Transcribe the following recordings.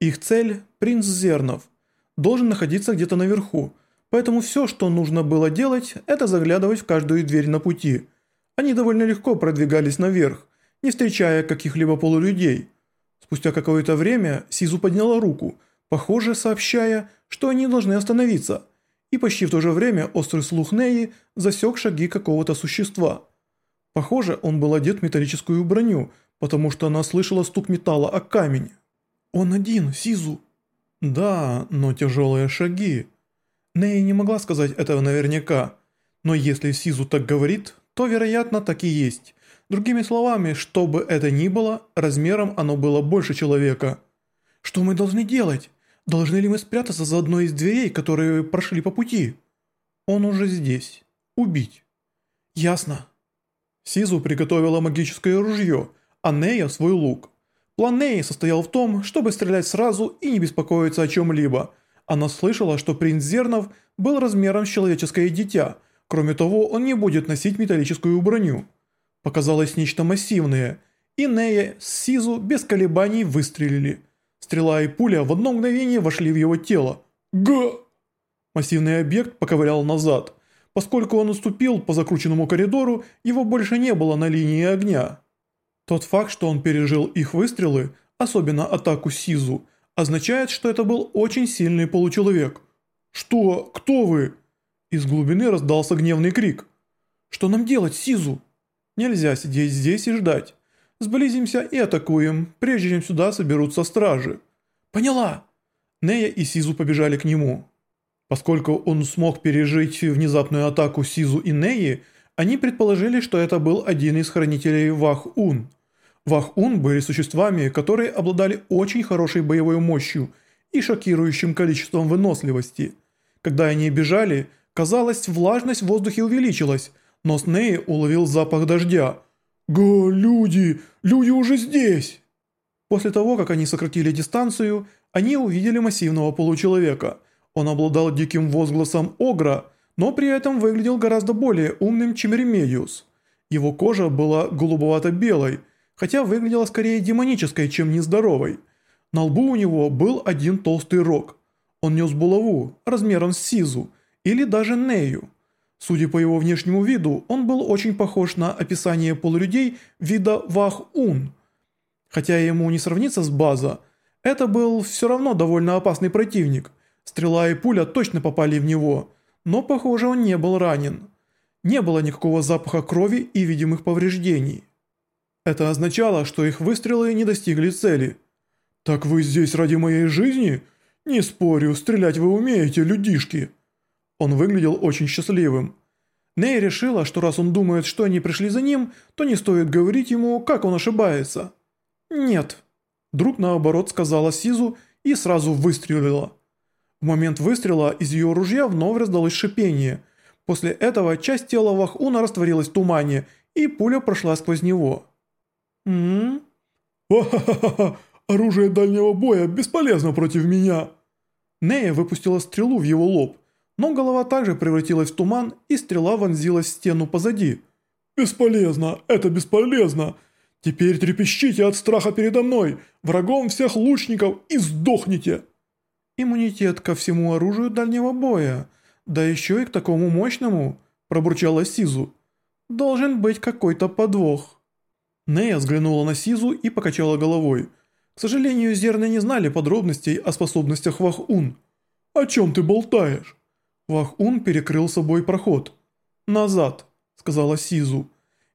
Их цель – принц Зернов. Должен находиться где-то наверху, поэтому все, что нужно было делать, это заглядывать в каждую дверь на пути. Они довольно легко продвигались наверх, не встречая каких-либо полулюдей. Спустя какое-то время Сизу подняла руку, похоже сообщая, что они должны остановиться, и почти в то же время острый слух Неи засек шаги какого-то существа. Похоже, он был одет в металлическую броню, потому что она слышала стук металла о камень. «Он один, Сизу!» «Да, но тяжелые шаги». Нея не могла сказать этого наверняка, но если Сизу так говорит, то вероятно так и есть. Другими словами, что бы это ни было, размером оно было больше человека. «Что мы должны делать? Должны ли мы спрятаться за одной из дверей, которые прошли по пути?» «Он уже здесь. Убить». «Ясно». Сизу приготовила магическое ружье, а Нея свой лук. План Неи состоял в том, чтобы стрелять сразу и не беспокоиться о чем-либо. Она слышала, что принц Зернов был размером с человеческое дитя. Кроме того, он не будет носить металлическую броню. Показалось нечто массивное, и Нея с Сизу без колебаний выстрелили. Стрела и пуля в одно мгновение вошли в его тело. Г! Массивный объект поковырял назад. Поскольку он уступил по закрученному коридору, его больше не было на линии огня. Тот факт, что он пережил их выстрелы, особенно атаку Сизу, означает, что это был очень сильный получеловек. «Что? Кто вы?» Из глубины раздался гневный крик. «Что нам делать, Сизу?» «Нельзя сидеть здесь и ждать. Сблизимся и атакуем, прежде чем сюда соберутся стражи». «Поняла!» Нея и Сизу побежали к нему. Поскольку он смог пережить внезапную атаку Сизу и Неи, они предположили, что это был один из хранителей Вах-Ун. Вах-Ун были существами, которые обладали очень хорошей боевой мощью и шокирующим количеством выносливости. Когда они бежали, казалось, влажность в воздухе увеличилась, но Сней уловил запах дождя. «Га, люди! Люди уже здесь!» После того, как они сократили дистанцию, они увидели массивного получеловека. Он обладал диким возгласом «Огра», но при этом выглядел гораздо более умным, чем Ремедиус. Его кожа была голубовато-белой, хотя выглядела скорее демонической, чем нездоровой. На лбу у него был один толстый рог. Он нес булаву, размером с Сизу, или даже Нею. Судя по его внешнему виду, он был очень похож на описание полулюдей вида Вах-Ун. Хотя ему не сравнится с База, это был все равно довольно опасный противник. Стрела и пуля точно попали в него – но, похоже, он не был ранен. Не было никакого запаха крови и видимых повреждений. Это означало, что их выстрелы не достигли цели. «Так вы здесь ради моей жизни? Не спорю, стрелять вы умеете, людишки!» Он выглядел очень счастливым. Ней решила, что раз он думает, что они пришли за ним, то не стоит говорить ему, как он ошибается. «Нет». Друг наоборот сказала Сизу и сразу выстрелила. В момент выстрела из ее ружья вновь раздалось шипение. После этого часть тела Вахуна растворилась в тумане, и пуля прошла сквозь него. «Ха-ха-ха! Оружие дальнего боя бесполезно против меня!» Нея выпустила стрелу в его лоб, но голова также превратилась в туман, и стрела вонзилась в стену позади. «Бесполезно! Это бесполезно! Теперь трепещите от страха передо мной, врагом всех лучников, и сдохните!» «Иммунитет ко всему оружию дальнего боя, да еще и к такому мощному», – пробурчала Сизу. «Должен быть какой-то подвох». Нея взглянула на Сизу и покачала головой. К сожалению, зерны не знали подробностей о способностях Вах-Ун. «О чем ты болтаешь?» Вах-Ун перекрыл собой проход. «Назад», – сказала Сизу.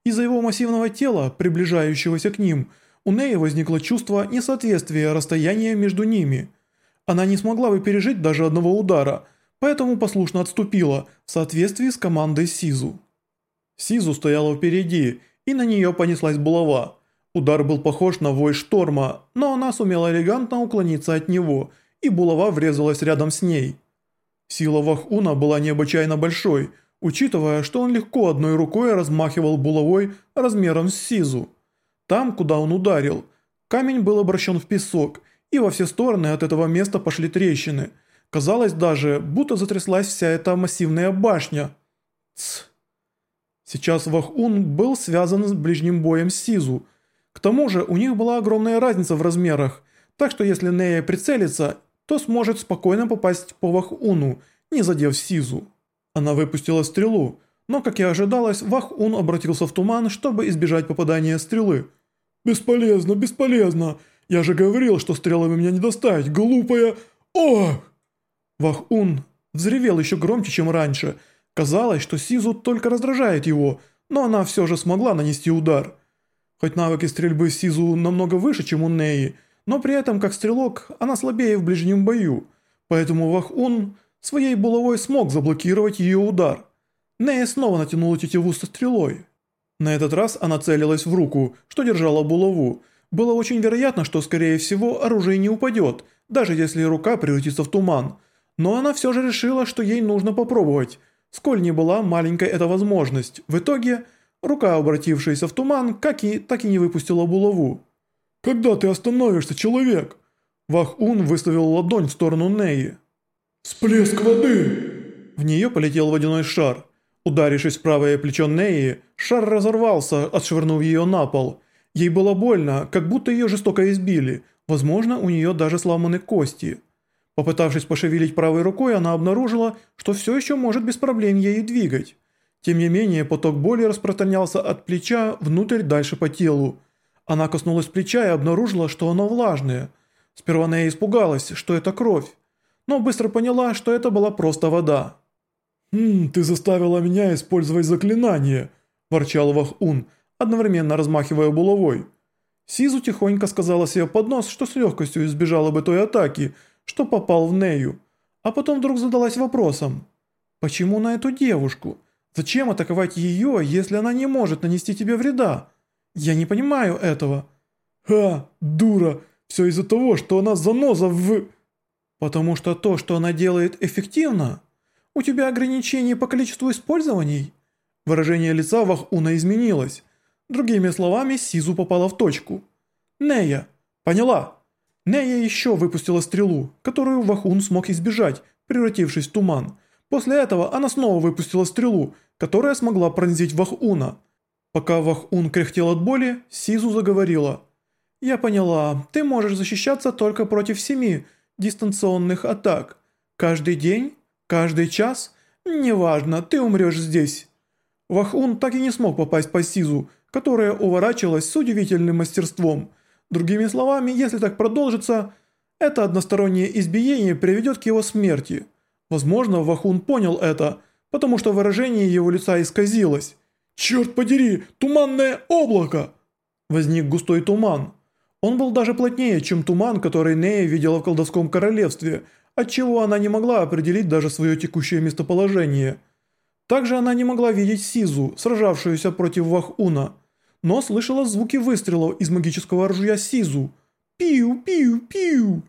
Из-за его массивного тела, приближающегося к ним, у Неи возникло чувство несоответствия расстояния между ними – она не смогла бы пережить даже одного удара, поэтому послушно отступила в соответствии с командой Сизу. Сизу стояла впереди, и на нее понеслась булава. Удар был похож на вой шторма, но она сумела элегантно уклониться от него, и булава врезалась рядом с ней. Сила Вахуна была необычайно большой, учитывая, что он легко одной рукой размахивал булавой размером с Сизу. Там, куда он ударил, камень был обращен в песок, и во все стороны от этого места пошли трещины. Казалось даже, будто затряслась вся эта массивная башня. Тсс. Сейчас Вахун был связан с ближним боем с Сизу. К тому же у них была огромная разница в размерах, Так что если Нея прицелится, то сможет спокойно попасть по Вах-Уну, не задев Сизу. Она выпустила стрелу, но, как и ожидалось, Вах-Ун обратился в туман, чтобы избежать попадания стрелы. «Бесполезно, бесполезно! Я же говорил, что стрелами меня не достать, глупая... Ох!» Вах-Ун взревел еще громче, чем раньше. Казалось, что Сизу только раздражает его, но она все же смогла нанести удар. Хоть навыки стрельбы Сизу намного выше, чем у Неи, но при этом, как стрелок, она слабее в ближнем бою, поэтому Вах-Ун своей булавой смог заблокировать ее удар. Нея снова натянула тетиву со стрелой. На этот раз она целилась в руку, что держала булаву. Было очень вероятно, что, скорее всего, оружие не упадет, даже если рука превратится в туман. Но она все же решила, что ей нужно попробовать. Сколь не была маленькой эта возможность. В итоге, рука, обратившаяся в туман, как и, так и не выпустила булаву. «Когда ты остановишься, человек?» Вах-Ун выставил ладонь в сторону Неи. «Всплеск воды!» В нее полетел водяной шар. Ударившись в правое плечо Неи, шар разорвался, отшвырнув ее на пол. Ей было больно, как будто ее жестоко избили. Возможно, у нее даже сломаны кости. Попытавшись пошевелить правой рукой, она обнаружила, что все еще может без проблем ею двигать. Тем не менее, поток боли распространялся от плеча внутрь дальше по телу. Она коснулась плеча и обнаружила, что оно влажное. Сперва Нея испугалась, что это кровь, но быстро поняла, что это была просто вода. «Хм, ты заставила меня использовать заклинание», – ворчал Вах-Ун, одновременно размахивая булавой. Сизу тихонько сказала себе под нос, что с легкостью избежала бы той атаки, что попал в Нею, а потом вдруг задалась вопросом. «Почему на эту девушку? Зачем атаковать ее, если она не может нанести тебе вреда?» Я не понимаю этого». «Ха, дура, все из-за того, что она заноза в...» «Потому что то, что она делает, эффективно? У тебя ограничение по количеству использований?» Выражение лица Вахуна изменилось. Другими словами, Сизу попала в точку. «Нея, поняла?» Нея еще выпустила стрелу, которую Вахун смог избежать, превратившись в туман. После этого она снова выпустила стрелу, которая смогла пронзить Вахуна. Пока Вах-Ун кряхтел от боли, Сизу заговорила. «Я поняла, ты можешь защищаться только против семи дистанционных атак. Каждый день? Каждый час? Неважно, ты умрешь здесь». Вах-Ун так и не смог попасть по Сизу, которая уворачивалась с удивительным мастерством. Другими словами, если так продолжится, это одностороннее избиение приведет к его смерти. Возможно, Вахун понял это, потому что выражение его лица исказилось. «Черт подери, туманное облако!» Возник густой туман. Он был даже плотнее, чем туман, который Нея видела в колдовском королевстве, отчего она не могла определить даже свое текущее местоположение. Также она не могла видеть Сизу, сражавшуюся против Вах-Уна, но слышала звуки выстрелов из магического ружья Сизу. «Пиу, пиу, пиу!»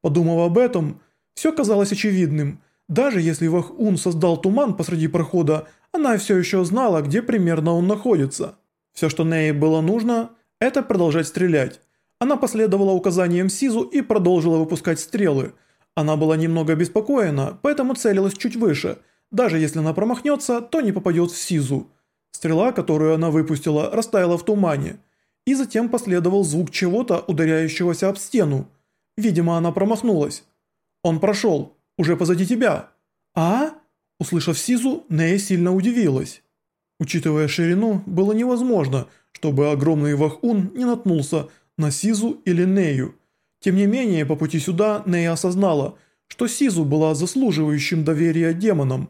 Подумав об этом, все казалось очевидным. Даже если Вах-Ун создал туман посреди прохода, она все еще знала, где примерно он находится. Все, что Ней было нужно, это продолжать стрелять. Она последовала указаниям Сизу и продолжила выпускать стрелы. Она была немного обеспокоена, поэтому целилась чуть выше. Даже если она промахнется, то не попадет в Сизу. Стрела, которую она выпустила, растаяла в тумане. И затем последовал звук чего-то, ударяющегося об стену. Видимо, она промахнулась. «Он прошел. Уже позади тебя». «А?» Услышав Сизу, Нея сильно удивилась. Учитывая ширину, было невозможно, чтобы огромный Вахун не наткнулся на Сизу или Нею. Тем не менее, по пути сюда Нея осознала, что Сизу была заслуживающим доверия демоном.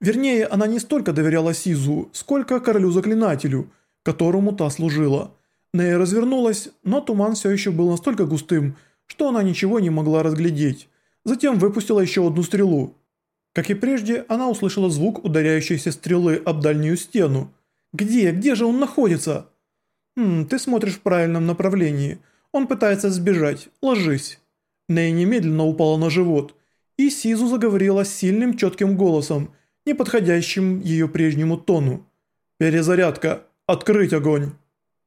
Вернее, она не столько доверяла Сизу, сколько королю-заклинателю, которому та служила. Нея развернулась, но туман все еще был настолько густым, что она ничего не могла разглядеть. Затем выпустила еще одну стрелу. Как и прежде, она услышала звук ударяющейся стрелы об дальнюю стену. «Где? Где же он находится?» «Хм, ты смотришь в правильном направлении. Он пытается сбежать. Ложись». Ней немедленно упала на живот, и Сизу заговорила сильным четким голосом, не подходящим ее прежнему тону. «Перезарядка! Открыть огонь!»